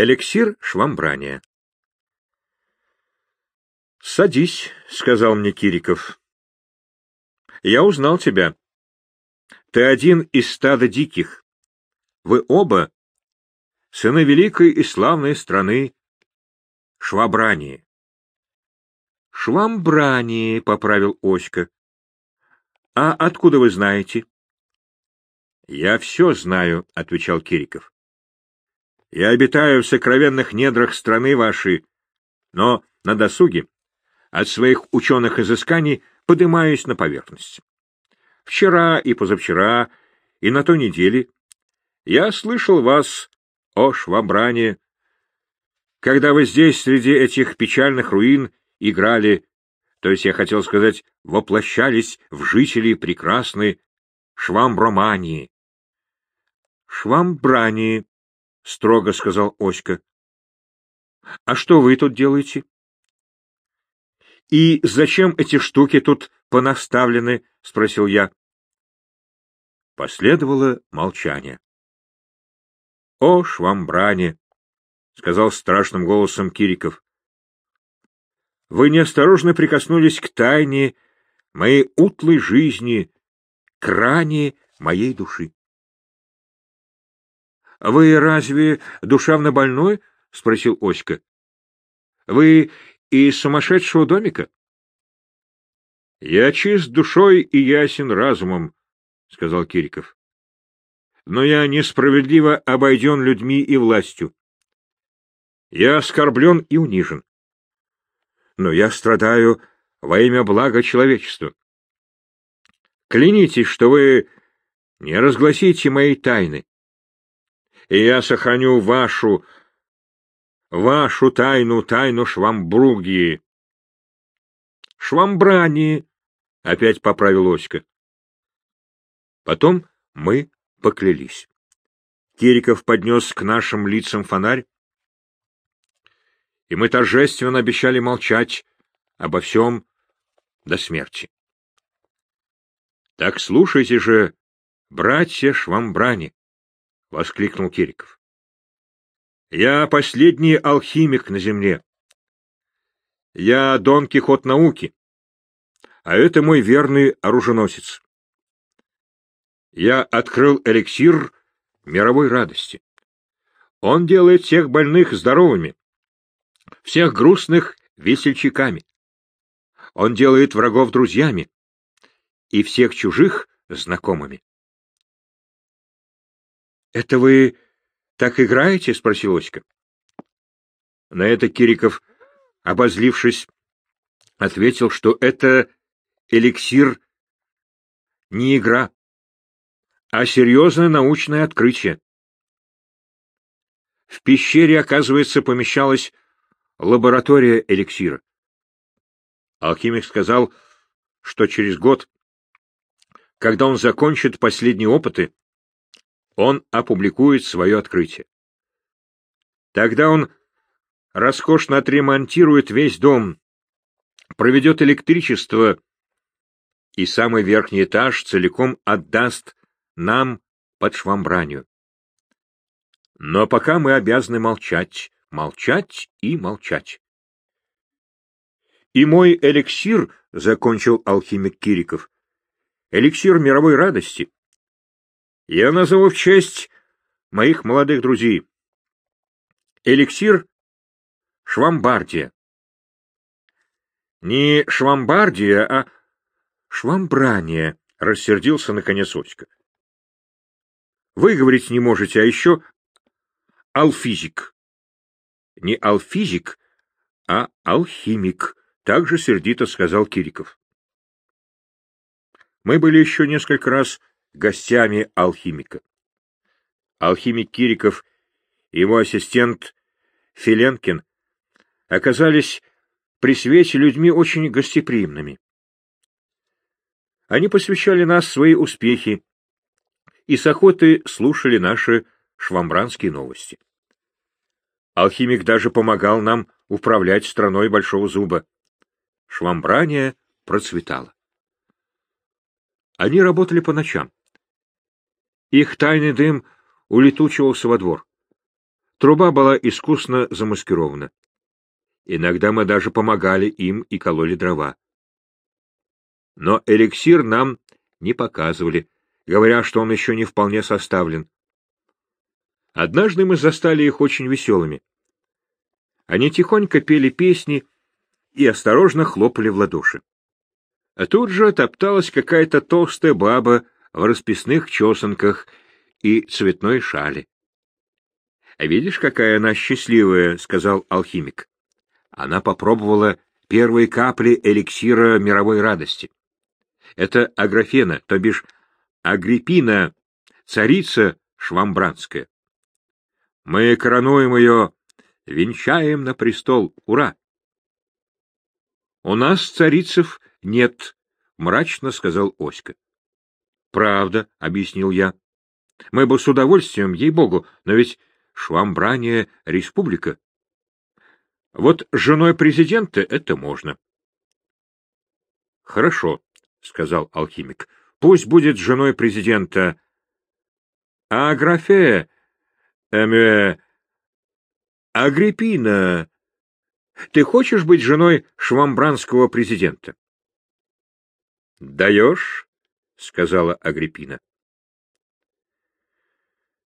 Эликсир швамбрания. «Садись», — сказал мне Кириков. «Я узнал тебя. Ты один из стада диких. Вы оба сыны великой и славной страны Швабрании». «Швамбрании», — поправил Оська. «А откуда вы знаете?» «Я все знаю», — отвечал Кириков. «Я обитаю в сокровенных недрах страны вашей, но на досуге от своих ученых изысканий поднимаюсь на поверхность. Вчера и позавчера, и на той неделе я слышал вас о Швабране, когда вы здесь среди этих печальных руин играли, то есть я хотел сказать, воплощались в жителей прекрасной Швамбромании. — Швамбрании, — строго сказал Оська. — А что вы тут делаете? — «И зачем эти штуки тут понаставлены?» — спросил я. Последовало молчание. «О, швамбране!» — сказал страшным голосом Кириков. «Вы неосторожно прикоснулись к тайне моей утлой жизни, к ране моей души». «Вы разве душевно больной?» — спросил Оська. «Вы из сумасшедшего домика? — Я чист душой и ясен разумом, — сказал Кириков. — Но я несправедливо обойден людьми и властью. Я оскорблен и унижен. Но я страдаю во имя блага человечества. Клянитесь, что вы не разгласите мои тайны, и я сохраню вашу вашу тайну, тайну Швамбругии. — Швамбрании, — опять поправил Оська. Потом мы поклялись. Кириков поднес к нашим лицам фонарь, и мы торжественно обещали молчать обо всем до смерти. — Так слушайте же, братья Швамбрани! — воскликнул Кириков. Я последний алхимик на земле. Я Дон Кихот науки, а это мой верный оруженосец. Я открыл эликсир мировой радости. Он делает всех больных здоровыми, всех грустных весельчаками. Он делает врагов друзьями и всех чужих знакомыми. — Это вы так играете? — спросил Оська. На это Кириков, обозлившись, ответил, что это эликсир не игра, а серьезное научное открытие. В пещере, оказывается, помещалась лаборатория эликсира. Алхимик сказал, что через год, когда он закончит последние опыты, он опубликует свое открытие. Тогда он роскошно отремонтирует весь дом, проведет электричество и самый верхний этаж целиком отдаст нам под швамбранию. Но пока мы обязаны молчать, молчать и молчать. И мой эликсир, — закончил алхимик Кириков, — эликсир мировой радости, я назову в честь моих молодых друзей. Эликсир Швамбардия. Не Швамбардия, а Швамбрания, рассердился наконец Оська. Вы говорить не можете, а еще алфизик. Не алфизик, а алхимик, также сердито сказал Кириков. Мы были еще несколько раз гостями алхимика. Алхимик Кириков и его ассистент Филенкин оказались при свете людьми очень гостеприимными. Они посвящали нас свои успехи и с охоты слушали наши швамбранские новости. Алхимик даже помогал нам управлять страной Большого Зуба. Швамбрания процветала. Они работали по ночам. Их тайный дым улетучивался во двор. Труба была искусно замаскирована. Иногда мы даже помогали им и кололи дрова. Но эликсир нам не показывали, говоря, что он еще не вполне составлен. Однажды мы застали их очень веселыми. Они тихонько пели песни и осторожно хлопали в ладоши. А тут же топталась какая-то толстая баба в расписных чесанках и цветной шали. — Видишь, какая она счастливая, — сказал алхимик. Она попробовала первые капли эликсира мировой радости. Это Аграфена, то бишь Агриппина, царица швамбранская. Мы коронуем ее, венчаем на престол. Ура! — У нас царицев нет, — мрачно сказал Оська. — Правда, — объяснил я. — Мы бы с удовольствием, ей-богу, но ведь Швамбрания — республика. Вот женой президента это можно. — Хорошо, — сказал алхимик. — Пусть будет женой президента. — А Аграфея... Эме... Агриппина... Ты хочешь быть женой швамбранского президента? — Даешь, — сказала Агриппина.